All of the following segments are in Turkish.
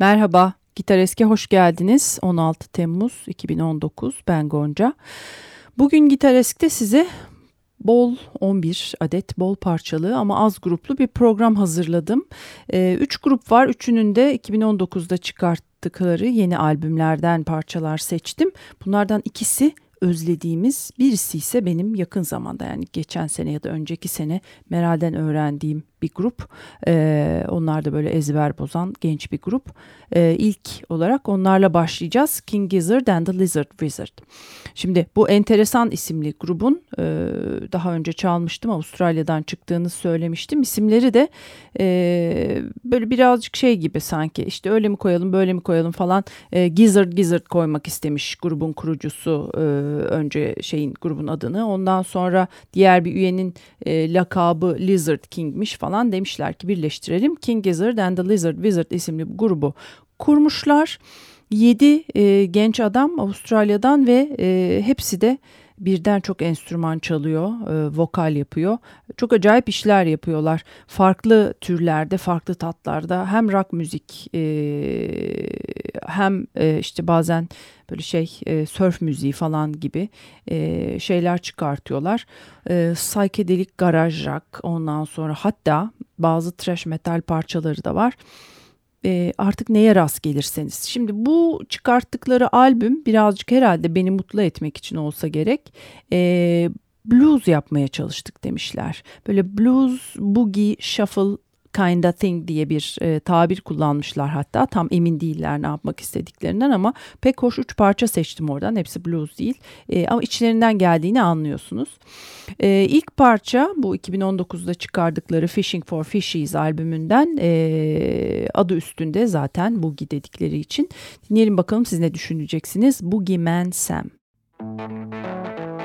Merhaba, Gitar Eski hoş geldiniz. 16 Temmuz 2019, ben Gonca. Bugün Gitar Esk'te size bol 11 adet bol parçalı ama az gruplu bir program hazırladım. 3 ee, üç grup var, üçünün de 2019'da çıkarttıkları yeni albümlerden parçalar seçtim. Bunlardan ikisi özlediğimiz birisi ise benim yakın zamanda yani geçen sene ya da önceki sene Meral'den öğrendiğim bir grup. E, onlar da böyle ezber bozan genç bir grup. E, ilk olarak onlarla başlayacağız. King Gizzard and the Lizard Wizard. Şimdi bu enteresan isimli grubun e, daha önce çalmıştım. Avustralya'dan çıktığını söylemiştim. İsimleri de e, böyle birazcık şey gibi sanki işte öyle mi koyalım böyle mi koyalım falan. E, Gizzard Gizzard koymak istemiş grubun kurucusu e, önce şeyin grubun adını. Ondan sonra diğer bir üyenin e, lakabı Lizard King'miş falan falan demişler ki birleştirelim. King Gizzard and the Lizard Wizard isimli grubu kurmuşlar. 7 e, genç adam Avustralya'dan ve e, hepsi de birden çok enstrüman çalıyor, e, vokal yapıyor. Çok acayip işler yapıyorlar. Farklı türlerde, farklı tatlarda hem rock müzik e, hem e, işte bazen böyle şey e, surf müziği falan gibi e, şeyler çıkartıyorlar. E, psychedelic garaj rock ondan sonra hatta bazı thrash metal parçaları da var. E, artık neye rast gelirseniz. Şimdi bu çıkarttıkları albüm birazcık herhalde beni mutlu etmek için olsa gerek. E, blues yapmaya çalıştık demişler. Böyle blues, boogie, shuffle kinda thing diye bir e, tabir kullanmışlar hatta. Tam emin değiller ne yapmak istediklerinden ama pek hoş üç parça seçtim oradan. Hepsi blues değil. E, ama içlerinden geldiğini anlıyorsunuz. E, ilk parça bu 2019'da çıkardıkları Fishing for Fishies albümünden e, adı üstünde zaten Boogie dedikleri için. Dinleyelim bakalım siz ne düşüneceksiniz? Boogie Man Sam. Müzik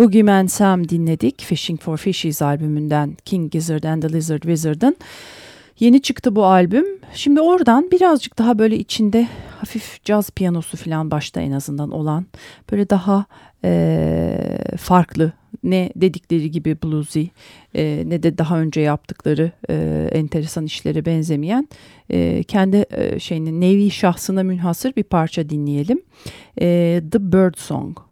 Boogeyman Sam dinledik. Fishing for Fishies albümünden King Gizzard and the Lizard Wizard'ın. Yeni çıktı bu albüm. Şimdi oradan birazcık daha böyle içinde hafif caz piyanosu falan başta en azından olan böyle daha e, farklı ne dedikleri gibi bluesy e, ne de daha önce yaptıkları e, enteresan işlere benzemeyen e, kendi e, şeyinin nevi şahsına münhasır bir parça dinleyelim. E, The Bird Song.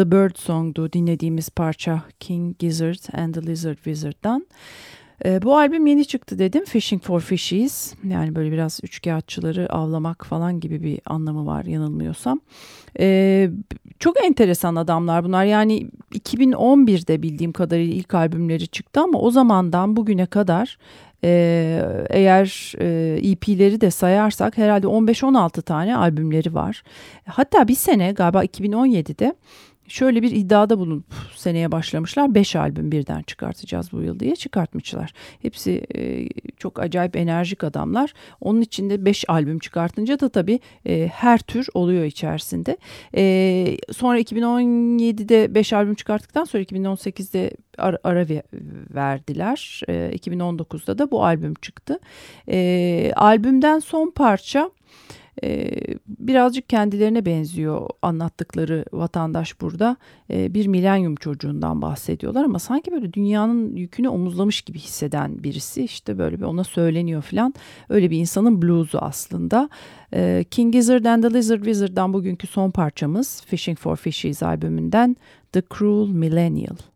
The Bird Song'du dinlediğimiz parça King Gizzard and the Lizard Wizard'dan. E, bu albüm yeni çıktı dedim. Fishing for Fishies. Yani böyle biraz üçkağıtçıları avlamak falan gibi bir anlamı var yanılmıyorsam. E, çok enteresan adamlar bunlar. Yani 2011'de bildiğim kadarıyla ilk albümleri çıktı ama o zamandan bugüne kadar ee, eğer e, EP'leri de sayarsak herhalde 15-16 tane albümleri var. Hatta bir sene galiba 2017'de şöyle bir iddiada bulunup seneye başlamışlar. Beş albüm birden çıkartacağız bu yıl diye çıkartmışlar. Hepsi e, çok acayip enerjik adamlar. Onun içinde beş albüm çıkartınca da tabii e, her tür oluyor içerisinde. E, sonra 2017'de beş albüm çıkarttıktan sonra 2018'de ara, ara verdiler. E, 2019'da da bu albüm çıktı. E, albümden son parça e, birazcık kendilerine benziyor anlattıkları vatandaş burada. E, bir milenyum çocuğundan bahsediyorlar ama sanki böyle dünyanın yükünü omuzlamış gibi hisseden birisi işte böyle bir ona söyleniyor falan. Öyle bir insanın bluzu aslında. E, King Gizzard and the Lizard Wizard'dan bugünkü son parçamız Fishing for Fishies albümünden The Cruel Millennial.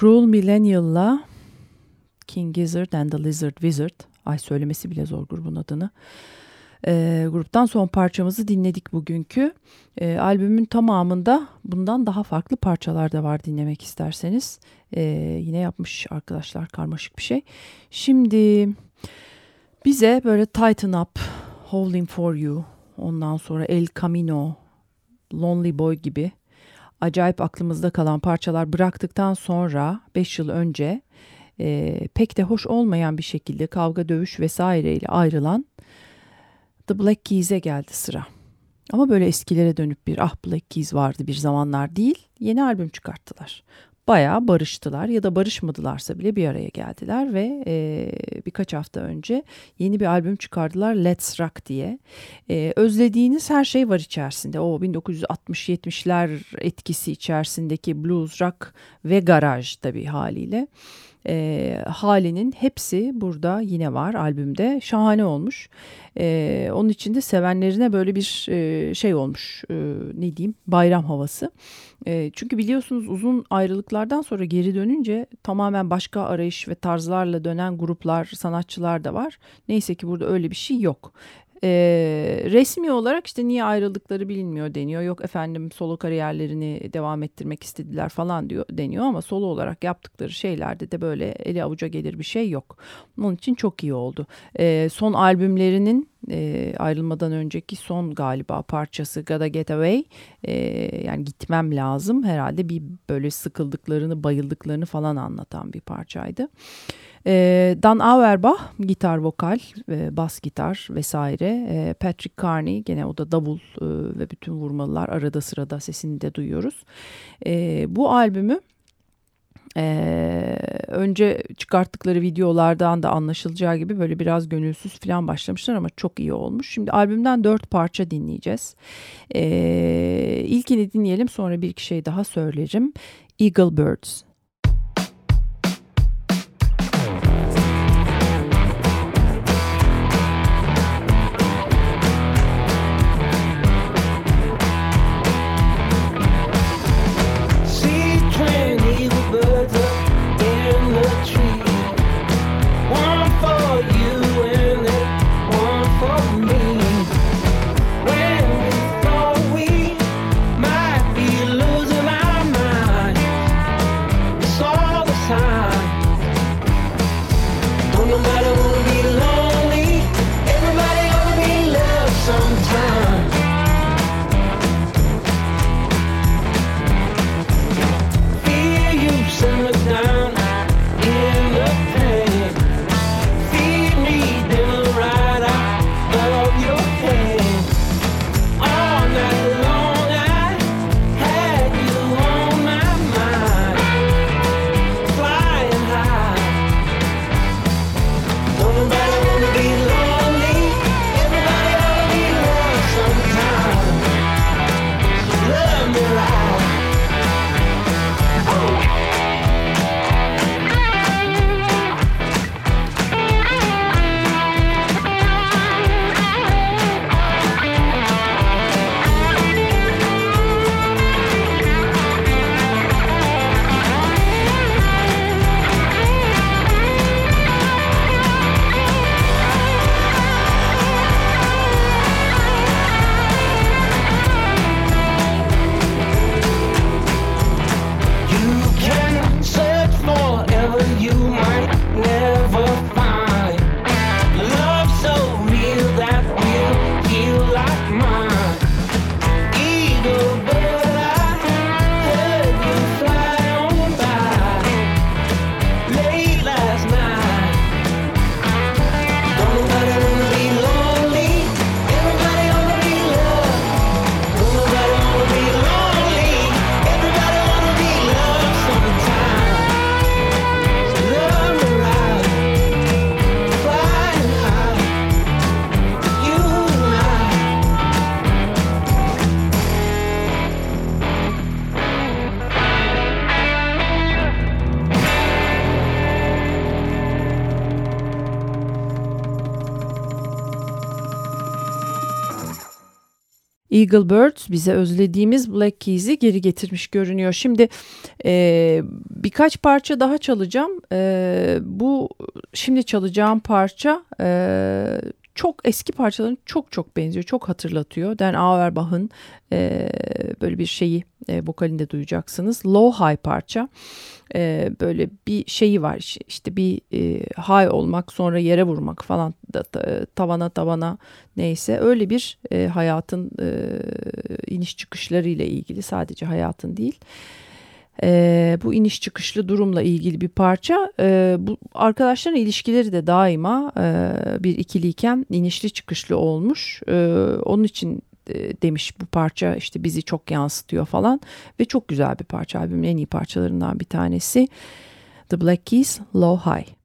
Cruel Millennial'la King Gizzard and the Lizard Wizard. Ay söylemesi bile zor grubun adını. E, gruptan son parçamızı dinledik bugünkü. E, albümün tamamında bundan daha farklı parçalar da var dinlemek isterseniz. E, yine yapmış arkadaşlar karmaşık bir şey. Şimdi bize böyle Tighten Up, Holding For You, ondan sonra El Camino, Lonely Boy gibi acayip aklımızda kalan parçalar bıraktıktan sonra 5 yıl önce e, pek de hoş olmayan bir şekilde kavga dövüş vesaireyle ayrılan The Black Keys'e geldi sıra. Ama böyle eskilere dönüp bir ah Black Keys vardı bir zamanlar değil yeni albüm çıkarttılar bayağı barıştılar ya da barışmadılarsa bile bir araya geldiler ve e, birkaç hafta önce yeni bir albüm çıkardılar Let's Rock diye. E, özlediğiniz her şey var içerisinde. O 1960-70'ler etkisi içerisindeki blues, rock ve garaj tabii haliyle e, halinin hepsi burada yine var albümde. Şahane olmuş. E, onun için de sevenlerine böyle bir e, şey olmuş. E, ne diyeyim? Bayram havası. E, çünkü biliyorsunuz uzun ayrılıklardan sonra geri dönünce tamamen başka arayış ve tarzlarla dönen gruplar, sanatçılar da var. Neyse ki burada öyle bir şey yok. E, resmi olarak işte niye ayrıldıkları bilinmiyor deniyor. Yok efendim solo kariyerlerini devam ettirmek istediler falan diyor deniyor ama solo olarak yaptıkları şeylerde de böyle eli avuca gelir bir şey yok. Onun için çok iyi oldu. E, son albümlerinin e, ayrılmadan önceki son galiba parçası Gotta Get Away e, yani gitmem lazım herhalde bir böyle sıkıldıklarını bayıldıklarını falan anlatan bir parçaydı. E, Dan Auerbach gitar vokal, e, bas gitar vesaire. E, Patrick Carney gene o da davul e, ve bütün vurmalılar arada sırada sesini de duyuyoruz. E, bu albümü ee, önce çıkarttıkları videolardan da anlaşılacağı gibi böyle biraz gönülsüz falan başlamışlar ama çok iyi olmuş. Şimdi albümden dört parça dinleyeceğiz. Ee, ilkini dinleyelim sonra bir iki şey daha söyleyeceğim. Eagle Birds. Eagle Bird bize özlediğimiz Black Keys'i geri getirmiş görünüyor. Şimdi e, birkaç parça daha çalacağım. E, bu şimdi çalacağım parça e, çok eski parçaların çok çok benziyor, çok hatırlatıyor. Dan Auerbach'ın e, böyle bir şeyi e, vokalinde duyacaksınız. Low high parça. E, böyle bir şeyi var işte bir e, high olmak sonra yere vurmak falan da, da, tavana tavana neyse öyle bir e, hayatın e, iniş çıkışları ile ilgili sadece hayatın değil e, bu iniş çıkışlı durumla ilgili bir parça. E, bu arkadaşların ilişkileri de daima e, bir ikiliyken inişli çıkışlı olmuş. E, onun için e, demiş bu parça işte bizi çok yansıtıyor falan ve çok güzel bir parça albümün en iyi parçalarından bir tanesi The Black Keys Low High.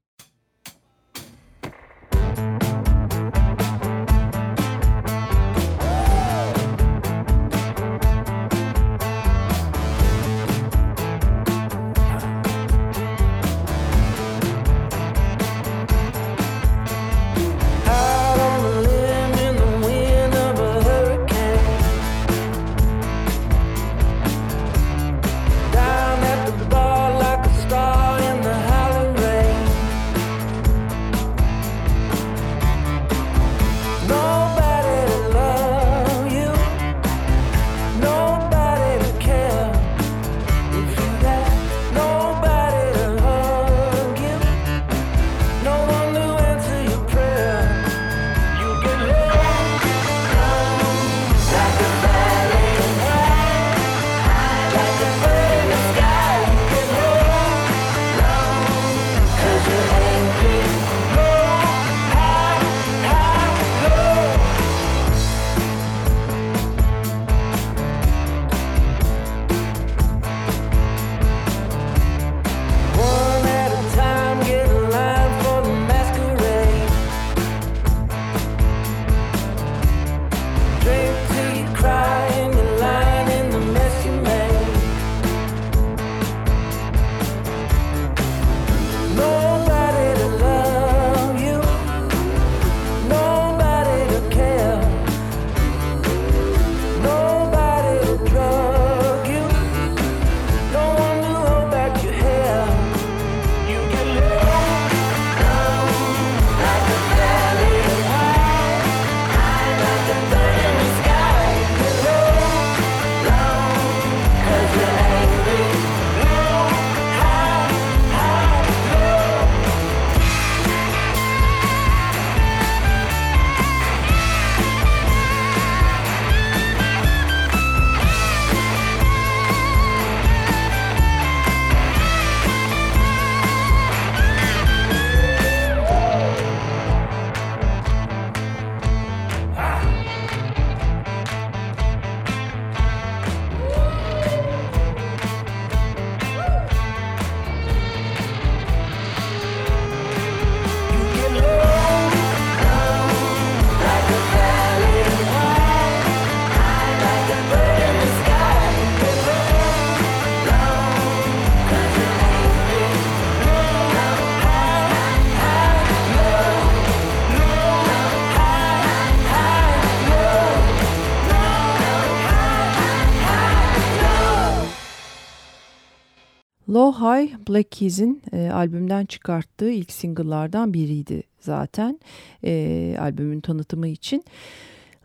Black Keys'in e, albümden çıkarttığı ilk single'lardan biriydi zaten e, albümün tanıtımı için.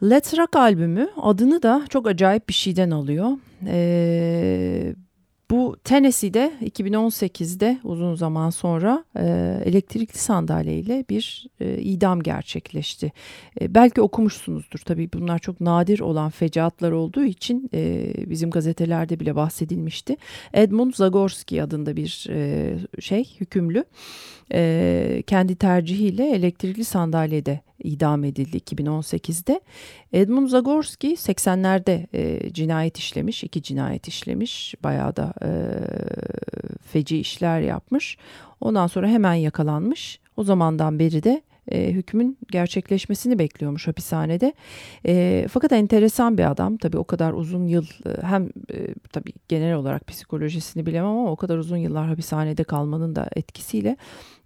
Let's Rock albümü adını da çok acayip bir şeyden alıyor. E, bu Tennessee'de 2018'de uzun zaman sonra e, elektrikli sandalyeyle bir e, idam gerçekleşti. E, belki okumuşsunuzdur tabii bunlar çok nadir olan fecaatlar olduğu için e, bizim gazetelerde bile bahsedilmişti. Edmund Zagorski adında bir e, şey hükümlü e, kendi tercihiyle elektrikli sandalyede idam edildi 2018'de. Edmund Zagorski 80'lerde e, cinayet işlemiş, iki cinayet işlemiş. Bayağı da e, feci işler yapmış. Ondan sonra hemen yakalanmış. O zamandan beri de e, hükmün gerçekleşmesini bekliyormuş hapishanede. E, fakat enteresan bir adam tabii o kadar uzun yıl e, hem e, tabii genel olarak psikolojisini bilemem ama o kadar uzun yıllar hapishanede kalmanın da etkisiyle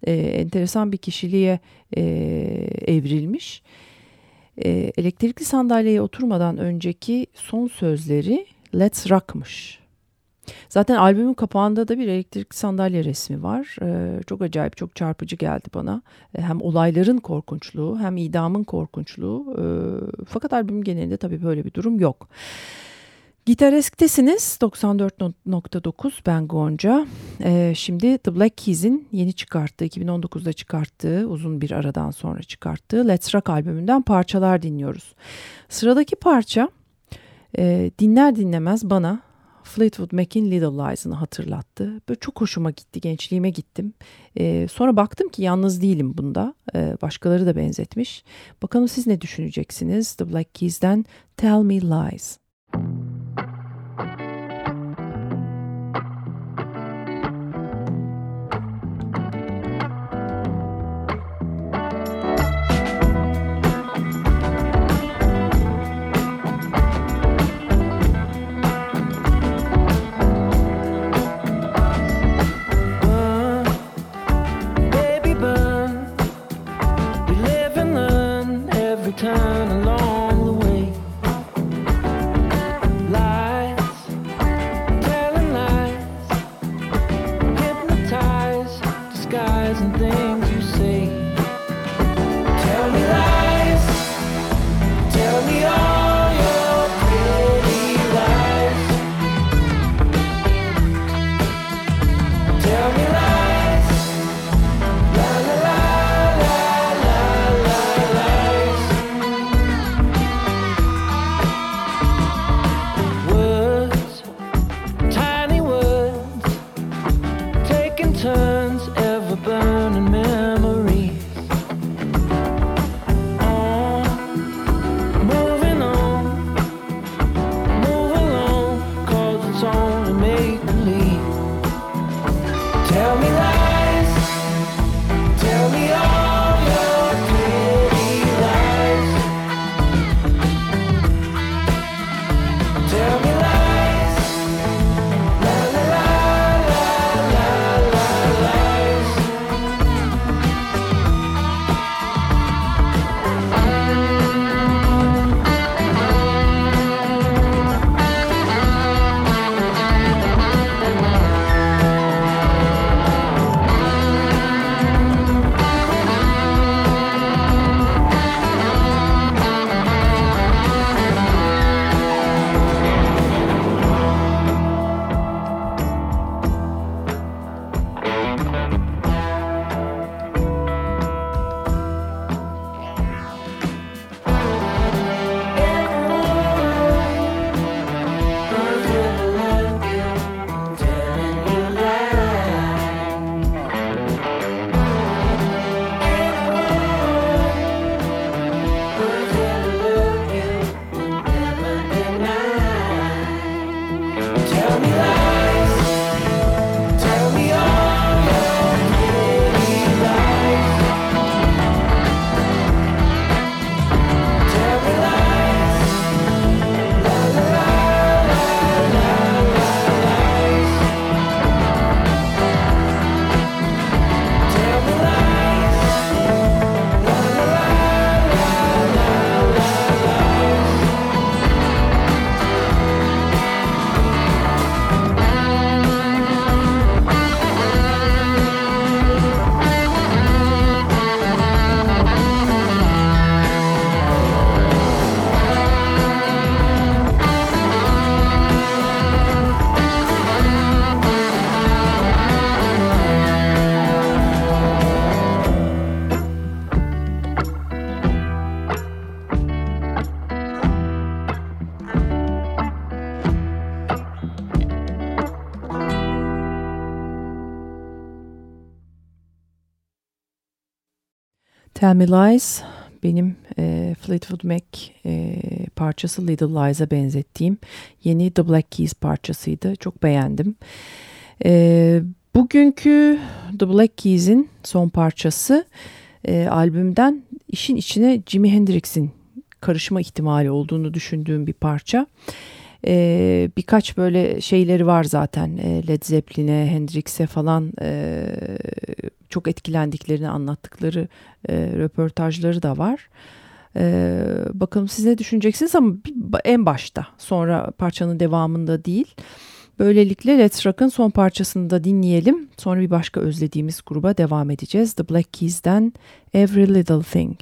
e, enteresan bir kişiliğe e, evrilmiş. E, elektrikli sandalyeye oturmadan önceki son sözleri Let's Rock'mış. Zaten albümün kapağında da bir elektrikli sandalye resmi var. Ee, çok acayip, çok çarpıcı geldi bana. Ee, hem olayların korkunçluğu hem idamın korkunçluğu. Ee, fakat albüm genelinde tabii böyle bir durum yok. Gitaresk'tesiniz 94.9 ben Gonca. Ee, şimdi The Black Keys'in yeni çıkarttığı 2019'da çıkarttığı uzun bir aradan sonra çıkarttığı Let's Rock albümünden parçalar dinliyoruz. Sıradaki parça e, dinler dinlemez bana Fleetwood Mac'in Little Lies'ını hatırlattı. Böyle çok hoşuma gitti, gençliğime gittim. Ee, sonra baktım ki yalnız değilim bunda. Ee, başkaları da benzetmiş. Bakalım siz ne düşüneceksiniz? The Black Keys'den Tell Me Lies. time. Tell Me Lies benim e, Fleetwood Mac e, parçası Little Lies'a benzettiğim yeni The Black Keys parçasıydı. Çok beğendim. E, bugünkü The Black Keys'in son parçası e, albümden işin içine Jimi Hendrix'in karışma ihtimali olduğunu düşündüğüm bir parça. Ee, birkaç böyle şeyleri var zaten e, Led Zeppelin'e, Hendrix'e falan e, çok etkilendiklerini anlattıkları e, röportajları da var. Ee, bakalım siz ne düşüneceksiniz ama en başta sonra parçanın devamında değil. Böylelikle Let's Rock'ın son parçasını da dinleyelim. Sonra bir başka özlediğimiz gruba devam edeceğiz. The Black Keys'den Every Little Thing.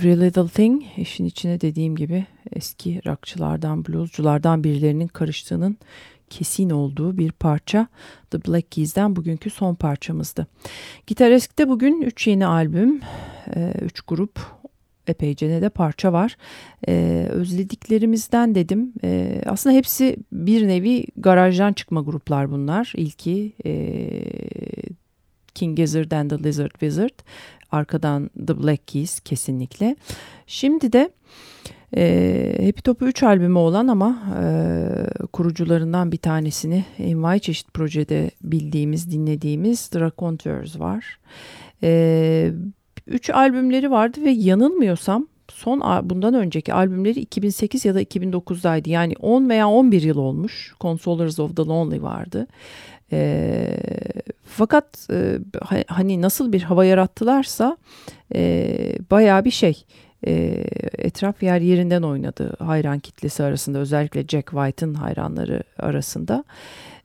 Every Little Thing işin içine dediğim gibi eski rockçılardan, bluesculardan birilerinin karıştığının kesin olduğu bir parça The Black Keys'den bugünkü son parçamızdı. Gitaresk'te bugün 3 yeni albüm, 3 e, grup, epeyce ne de parça var. Ee, özlediklerimizden dedim. Ee, aslında hepsi bir nevi garajdan çıkma gruplar bunlar. İlki e, King Gizzard and the Lizard Wizard Arkadan The Black Keys kesinlikle. Şimdi de e, Happy Top'u 3 albümü olan ama e, kurucularından bir tanesini envai çeşit projede bildiğimiz, dinlediğimiz The Raconteurs var. E, üç albümleri vardı ve yanılmıyorsam son bundan önceki albümleri 2008 ya da 2009'daydı. Yani 10 veya 11 yıl olmuş. Consolers of the Lonely vardı. E, fakat e, hani nasıl bir hava yarattılarsa e, bayağı bir şey e, etraf yer yerinden oynadı hayran kitlesi arasında özellikle Jack White'ın hayranları arasında.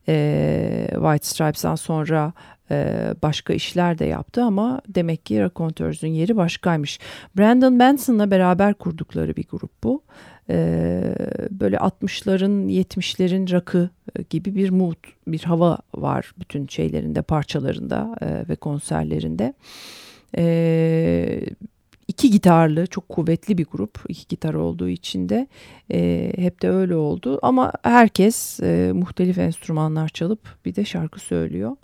E, White Stripes'tan sonra e, başka işler de yaptı ama demek ki Raconteurs'ün yeri başkaymış. Brandon Benson'la beraber kurdukları bir grup bu. E, böyle 60'ların 70'lerin rakı gibi bir mood bir hava var bütün şeylerinde parçalarında e, ve konserlerinde. E, iki gitarlı çok kuvvetli bir grup iki gitar olduğu için de e, hep de öyle oldu ama herkes e, muhtelif enstrümanlar çalıp bir de şarkı söylüyor. E,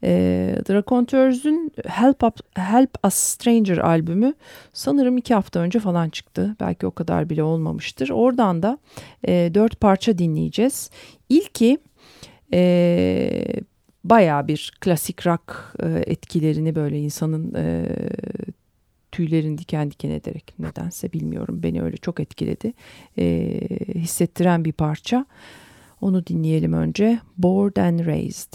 The Raconteurs'ün Help, Up, Help Us Stranger albümü sanırım iki hafta önce falan çıktı. Belki o kadar bile olmamıştır. Oradan da e, dört parça dinleyeceğiz. İlki e, baya bir klasik rock e, etkilerini böyle insanın e, tüylerin diken diken ederek nedense bilmiyorum beni öyle çok etkiledi e, hissettiren bir parça onu dinleyelim önce Bored and Raised.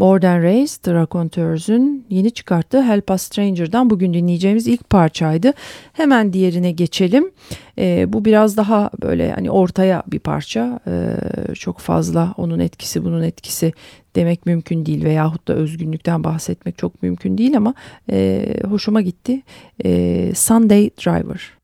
Born and Raised, The Raconteurs'ün yeni çıkarttığı Help Us Stranger'dan bugün dinleyeceğimiz ilk parçaydı. Hemen diğerine geçelim. E, bu biraz daha böyle hani ortaya bir parça. E, çok fazla onun etkisi bunun etkisi demek mümkün değil veyahut da özgünlükten bahsetmek çok mümkün değil ama e, hoşuma gitti. E, Sunday Driver.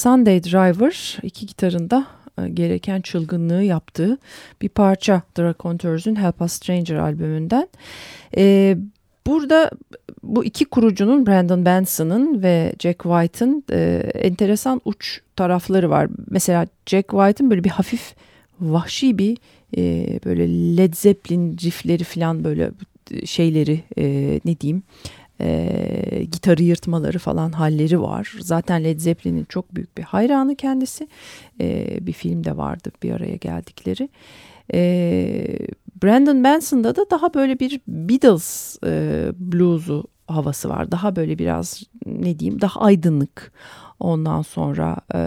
Sunday Driver iki gitarında e, gereken çılgınlığı yaptığı bir parça The Raconteurs'ün Help Us Stranger albümünden. E, burada bu iki kurucunun Brandon Benson'ın ve Jack White'ın e, enteresan uç tarafları var. Mesela Jack White'ın böyle bir hafif vahşi bir e, böyle Led Zeppelin riffleri falan böyle şeyleri e, ne diyeyim e, gitarı yırtmaları falan halleri var. Zaten Led Zeppelin'in çok büyük bir hayranı kendisi. E, bir filmde vardı bir araya geldikleri. E, Brandon Benson'da da daha böyle bir Beatles e, blues'u havası var. Daha böyle biraz ne diyeyim daha aydınlık. Ondan sonra e,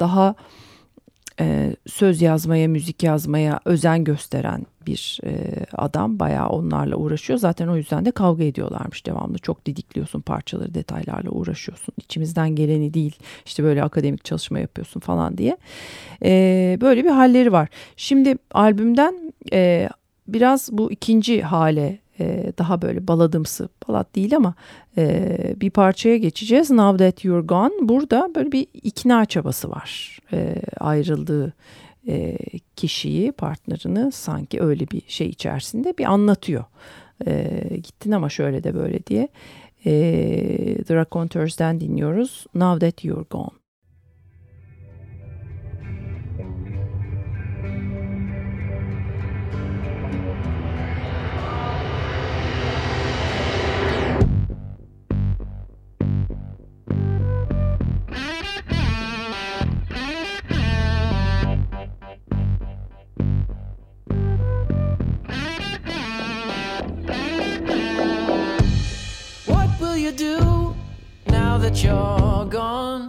daha e, söz yazmaya, müzik yazmaya özen gösteren bir e, adam. Bayağı onlarla uğraşıyor. Zaten o yüzden de kavga ediyorlarmış devamlı. Çok didikliyorsun parçaları, detaylarla uğraşıyorsun. İçimizden geleni değil, işte böyle akademik çalışma yapıyorsun falan diye. E, böyle bir halleri var. Şimdi albümden e, biraz bu ikinci hale e, daha böyle baladımsı, balad değil ama e, bir parçaya geçeceğiz. Now That You're Gone. Burada böyle bir ikna çabası var. E, ayrıldığı e, kişiyi, partnerini sanki öyle bir şey içerisinde bir anlatıyor. E, gittin ama şöyle de böyle diye. E, The Raconteurs'den dinliyoruz. Now That You're Gone. That you're gone.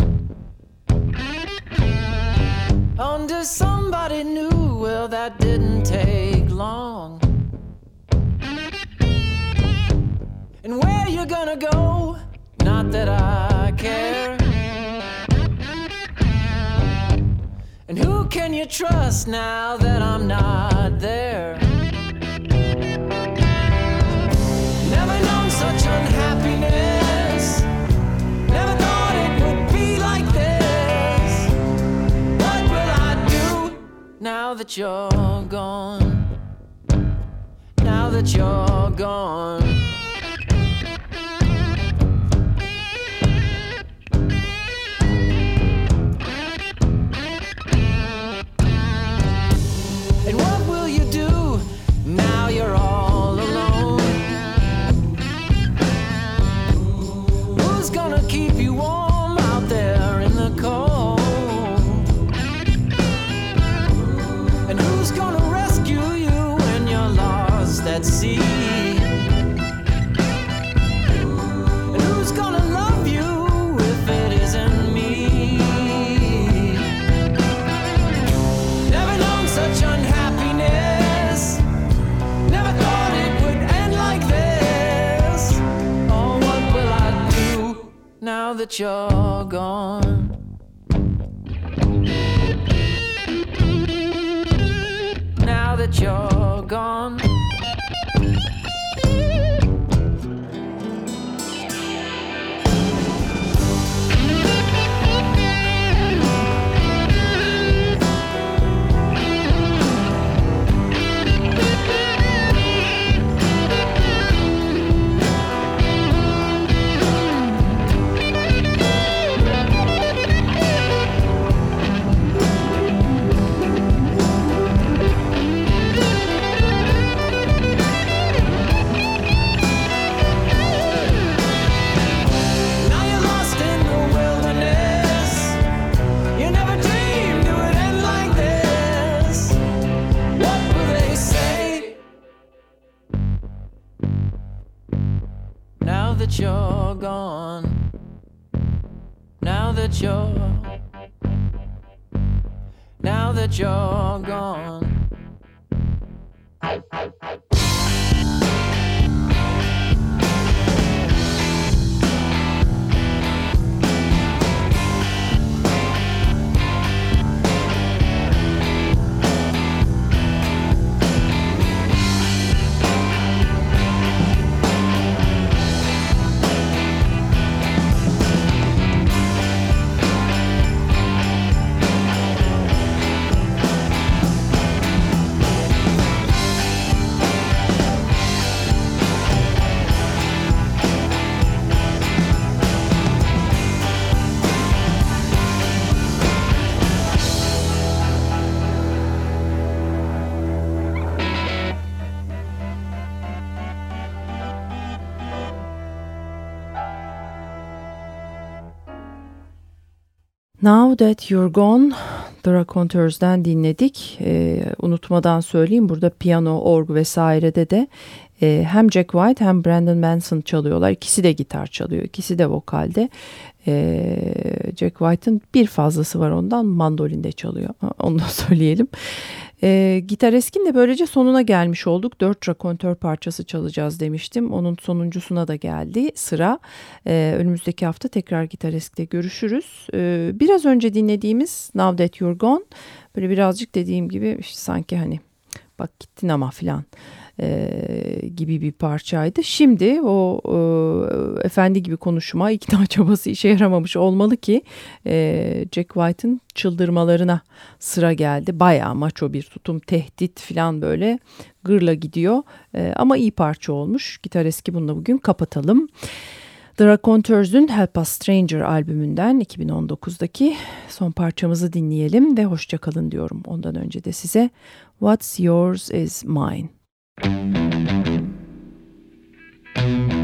Under somebody new, well, that didn't take long. And where you gonna go? Not that I care. And who can you trust now that I'm not there? Never that you're gone, now that you're gone. That you're gone? now that you're now that you're gone. Now That You're Gone The Raconteurs'den dinledik. E, unutmadan söyleyeyim burada piyano, org vesairede de e, hem Jack White hem Brandon Manson çalıyorlar. İkisi de gitar çalıyor, ikisi de vokalde. E, Jack White'ın bir fazlası var ondan mandolinde çalıyor. Onu da söyleyelim. E, Gitar Eskin de böylece sonuna gelmiş olduk. Dört rakontör parçası çalacağız demiştim. Onun sonuncusuna da geldi sıra. E, önümüzdeki hafta tekrar Gitar Esk'te görüşürüz. E, biraz önce dinlediğimiz Now That You're Gone böyle birazcık dediğim gibi işte sanki hani bak gittin ama filan e, gibi bir parçaydı. Şimdi o e, efendi gibi konuşma ikna çabası işe yaramamış olmalı ki e, Jack White'ın çıldırmalarına sıra geldi. Bayağı maço bir tutum, tehdit falan böyle gırla gidiyor e, ama iyi parça olmuş. Gitar eski bununla bugün kapatalım. The Raconteurs'ün Help Us Stranger albümünden 2019'daki son parçamızı dinleyelim ve hoşçakalın diyorum. Ondan önce de size What's Yours Is Mine. Müzik